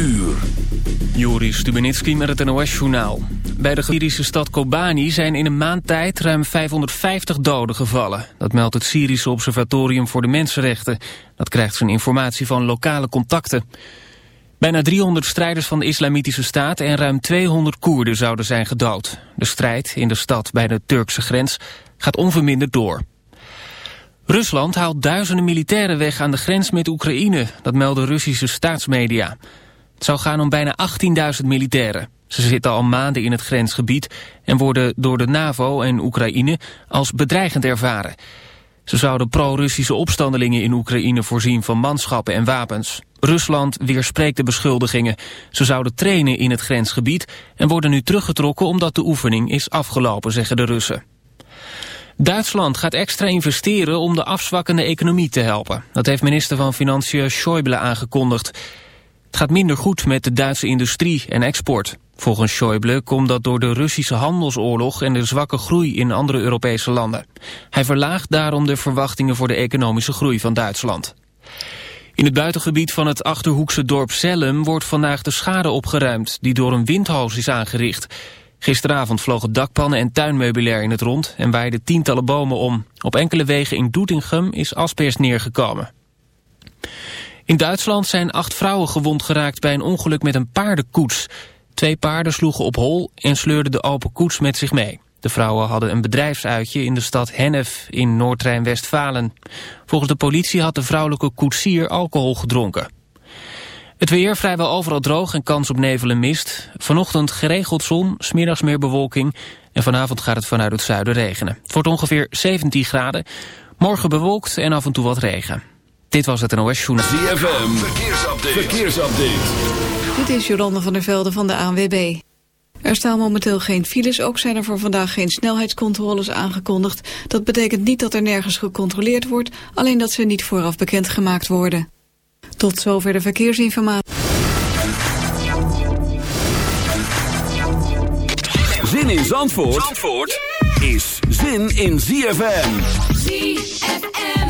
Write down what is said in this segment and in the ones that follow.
uur. Joris Stubenitski met het NOS-journaal. Bij de Syrische stad Kobani zijn in een maand tijd ruim 550 doden gevallen. Dat meldt het Syrische Observatorium voor de Mensenrechten. Dat krijgt zijn informatie van lokale contacten. Bijna 300 strijders van de Islamitische Staat en ruim 200 Koerden zouden zijn gedood. De strijd in de stad bij de Turkse grens gaat onverminderd door. Rusland haalt duizenden militairen weg aan de grens met Oekraïne. Dat melden Russische staatsmedia. Het zou gaan om bijna 18.000 militairen. Ze zitten al maanden in het grensgebied en worden door de NAVO en Oekraïne als bedreigend ervaren. Ze zouden pro-Russische opstandelingen in Oekraïne voorzien van manschappen en wapens. Rusland weerspreekt de beschuldigingen. Ze zouden trainen in het grensgebied en worden nu teruggetrokken omdat de oefening is afgelopen, zeggen de Russen. Duitsland gaat extra investeren om de afzwakkende economie te helpen. Dat heeft minister van Financiën Schäuble aangekondigd. Het gaat minder goed met de Duitse industrie en export. Volgens Schäuble komt dat door de Russische handelsoorlog en de zwakke groei in andere Europese landen. Hij verlaagt daarom de verwachtingen voor de economische groei van Duitsland. In het buitengebied van het Achterhoekse dorp Zellem wordt vandaag de schade opgeruimd die door een windhoos is aangericht. Gisteravond vlogen dakpannen en tuinmeubilair in het rond en waaiden tientallen bomen om. Op enkele wegen in Doetinchem is asperst neergekomen. In Duitsland zijn acht vrouwen gewond geraakt bij een ongeluk met een paardenkoets. Twee paarden sloegen op hol en sleurden de open koets met zich mee. De vrouwen hadden een bedrijfsuitje in de stad Hennef in Noord-Rijn-Westfalen. Volgens de politie had de vrouwelijke koetsier alcohol gedronken. Het weer vrijwel overal droog en kans op nevel en mist. Vanochtend geregeld zon, smiddags meer bewolking... en vanavond gaat het vanuit het zuiden regenen. Het wordt ongeveer 17 graden. Morgen bewolkt en af en toe wat regen. Dit was het NOS Journal. ZFM, verkeersupdate. verkeersupdate. Dit is Jolande van der Velde van de ANWB. Er staan momenteel geen files, ook zijn er voor vandaag geen snelheidscontroles aangekondigd. Dat betekent niet dat er nergens gecontroleerd wordt, alleen dat ze niet vooraf bekendgemaakt worden. Tot zover de verkeersinformatie. Zin in Zandvoort, Zandvoort is zin in ZFM. ZFM.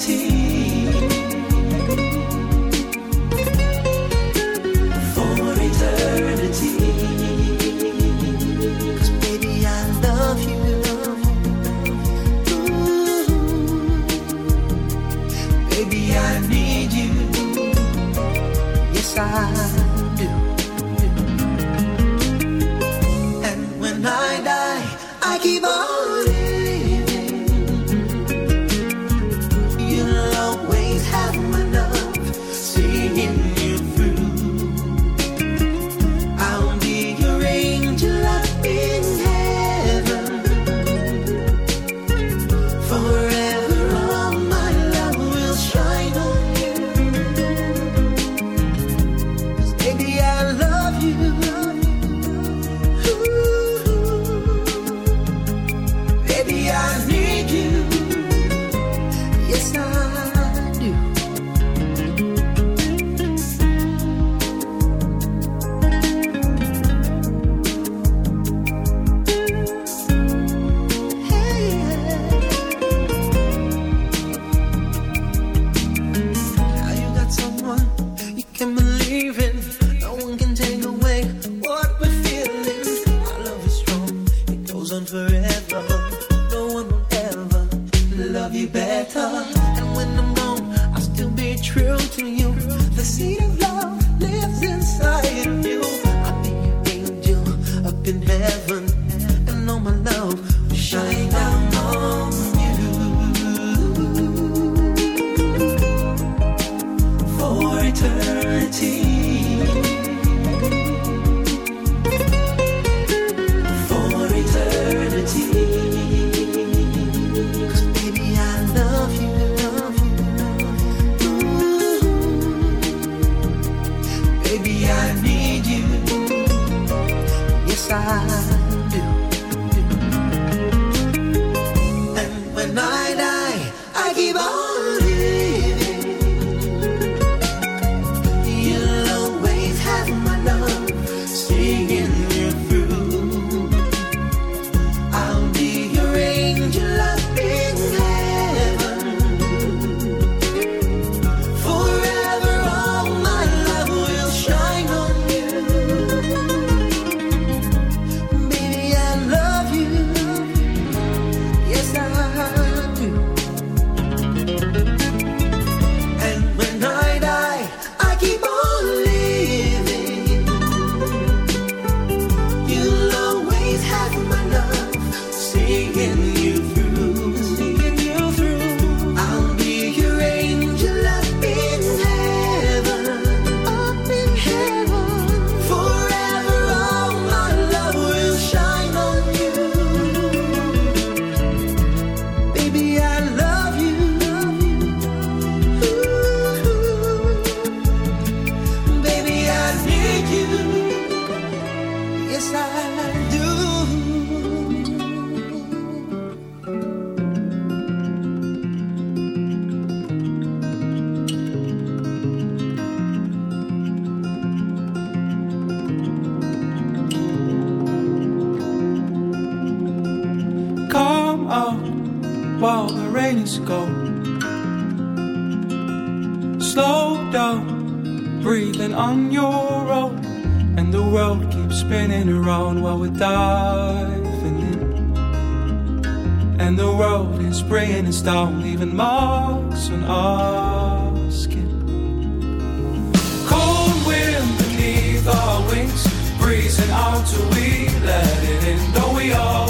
For eternity. with my eye. I keep on. and aren't we letting in? Though we all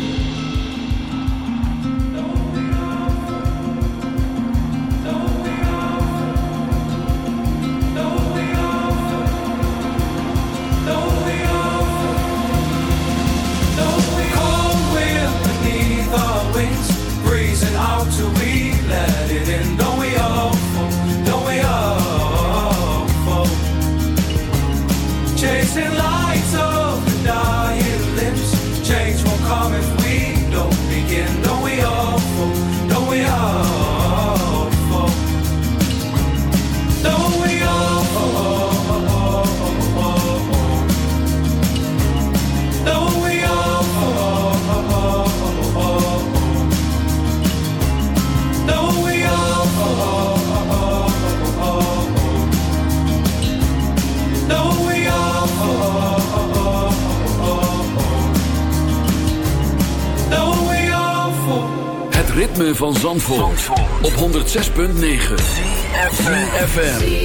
106.9 FM.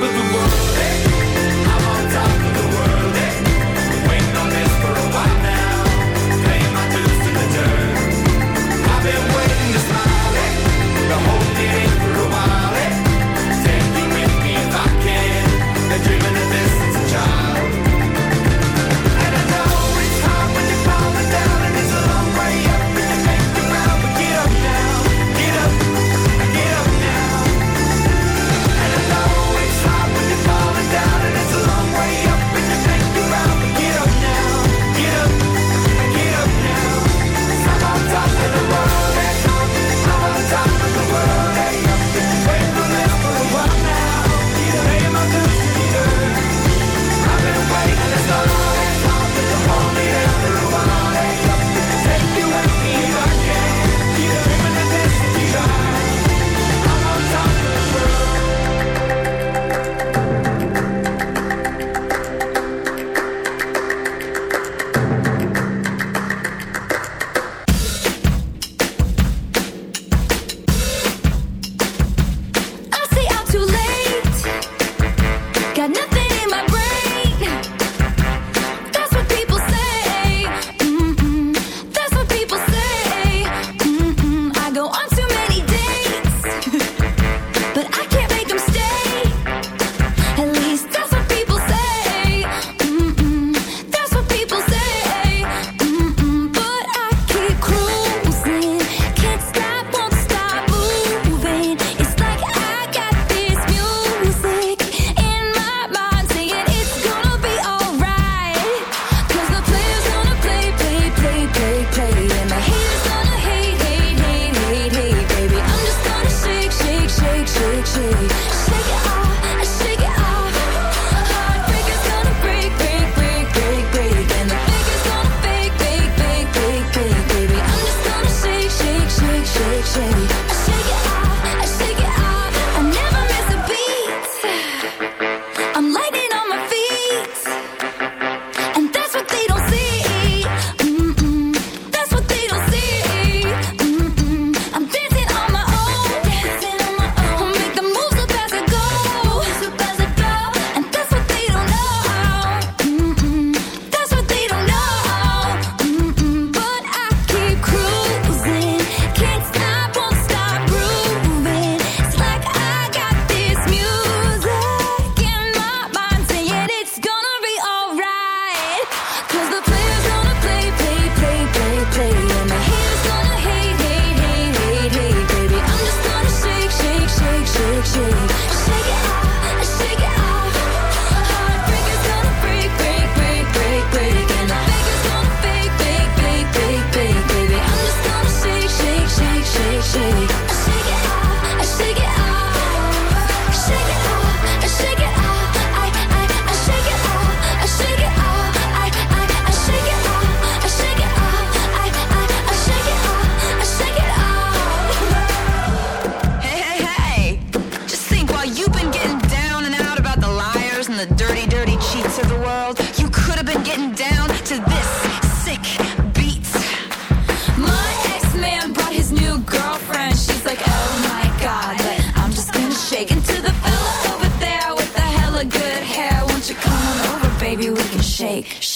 but the world.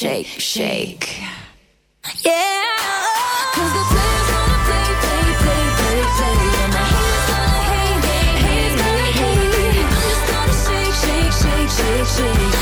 shake, shake. Yeah. Cause the players wanna play, play, play, play, play. And my haters gonna hate, hate, hate, hate, hate. I'm just gonna shake, shake, shake, shake, shake.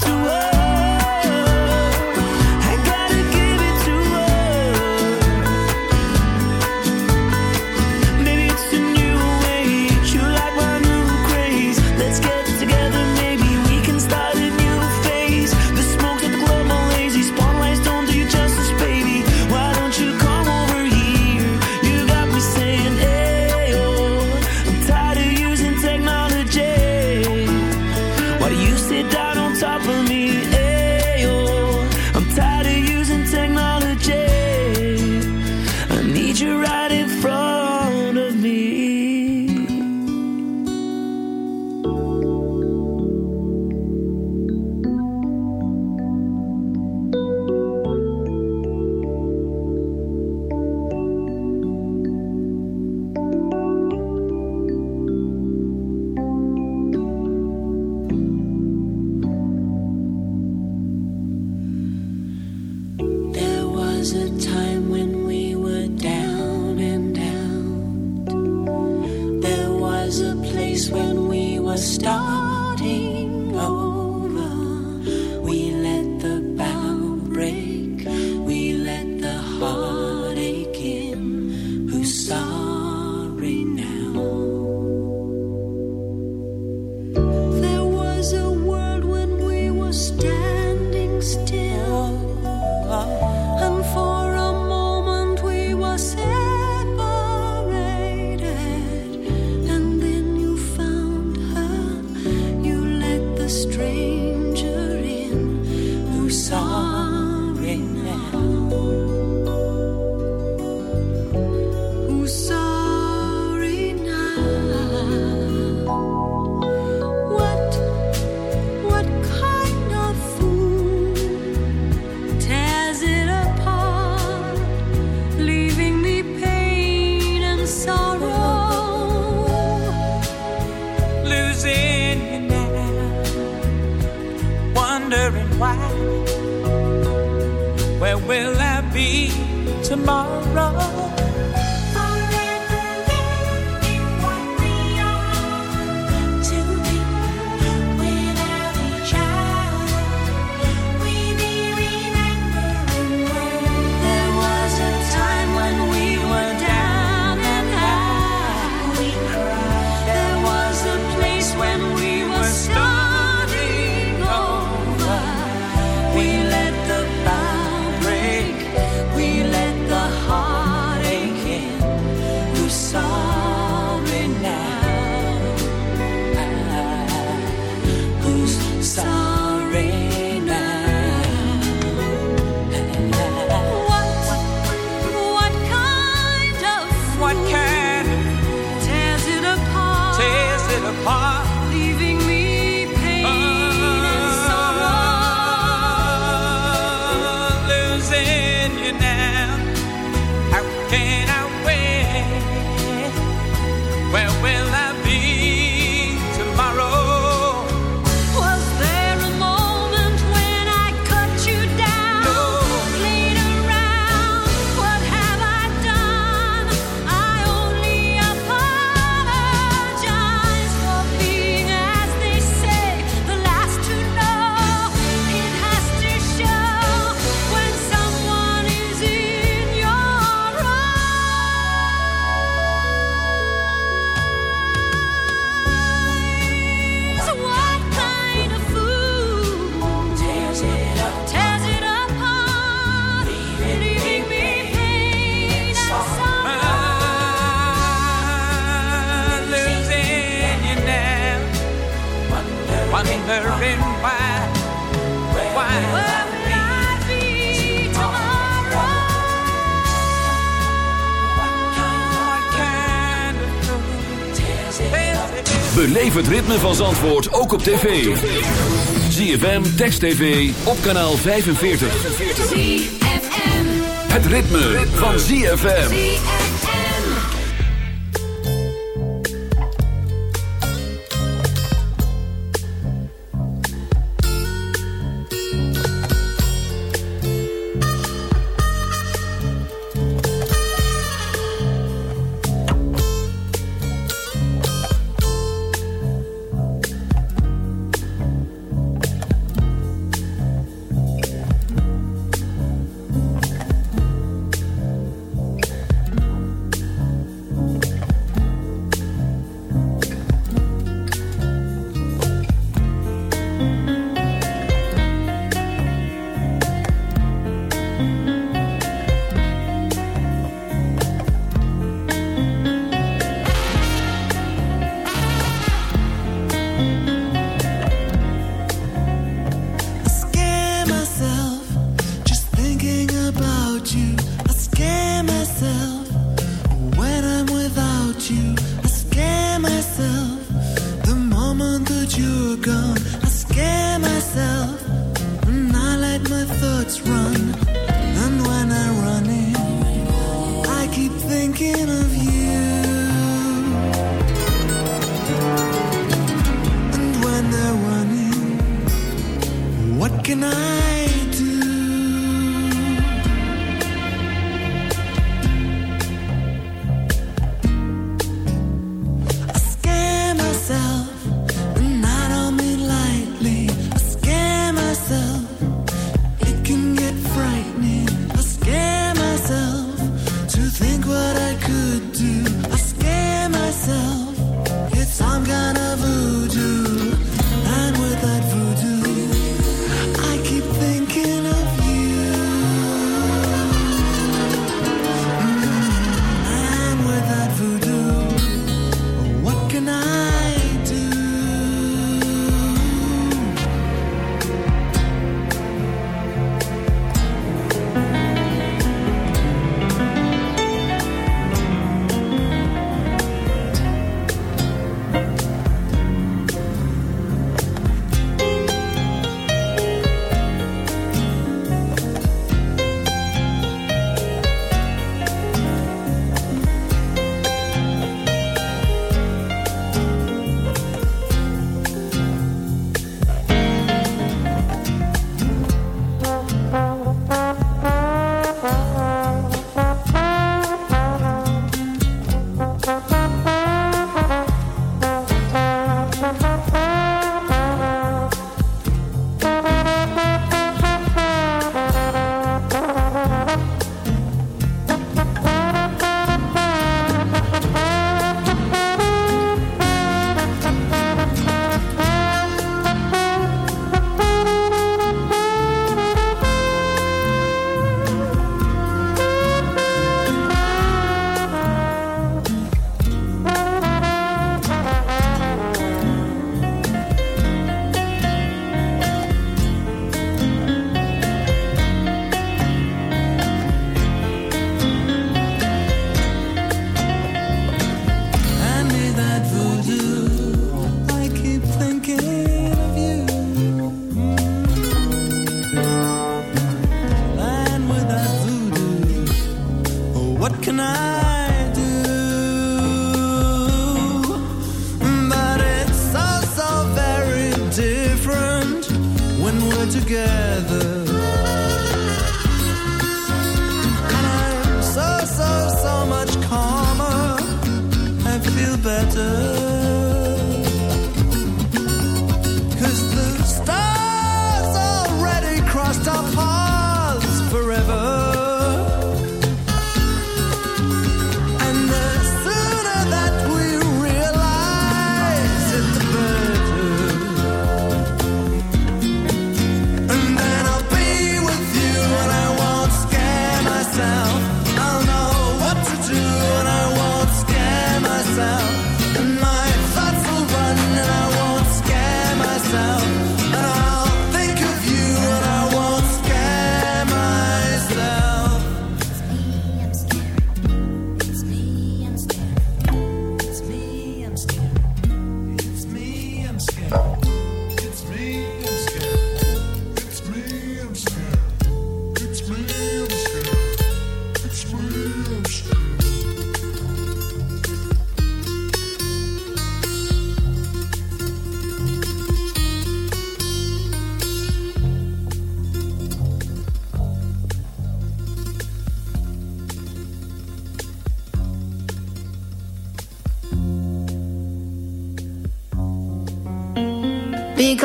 to us. het ritme van Zandvoort ook op tv. ZFM, Text TV, op kanaal 45. Het ritme, ritme. van ZFM.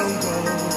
don't go.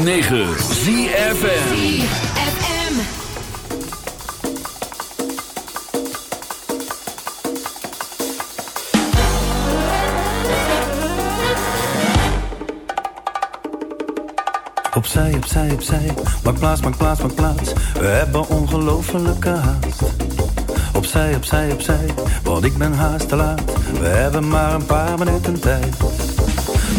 ZFM. Opzij, opzij, opzij. Maak plaats, maak plaats, maak plaats. We hebben ongelofelijke haast. Opzij, opzij, opzij. Want ik ben haast te laat. We hebben maar een paar minuten tijd.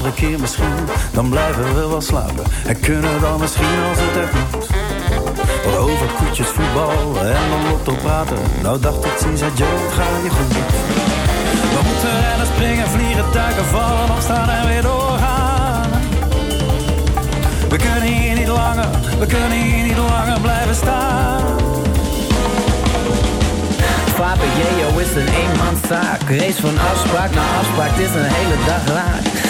andere keer misschien, dan blijven we wel slapen. En kunnen dan misschien als het echt moet. Wat over koetjes, voetbal en dan lotto praten. Nou dacht ik, ziens, adieu, het gaat je goed. We moeten rennen, springen, vliegen, duiken, vallen, opstaan en weer doorgaan. We kunnen hier niet langer, we kunnen hier niet langer blijven staan. Vader Jeo is een eenmanszaak. Race van afspraak naar afspraak, het is een hele dag raak.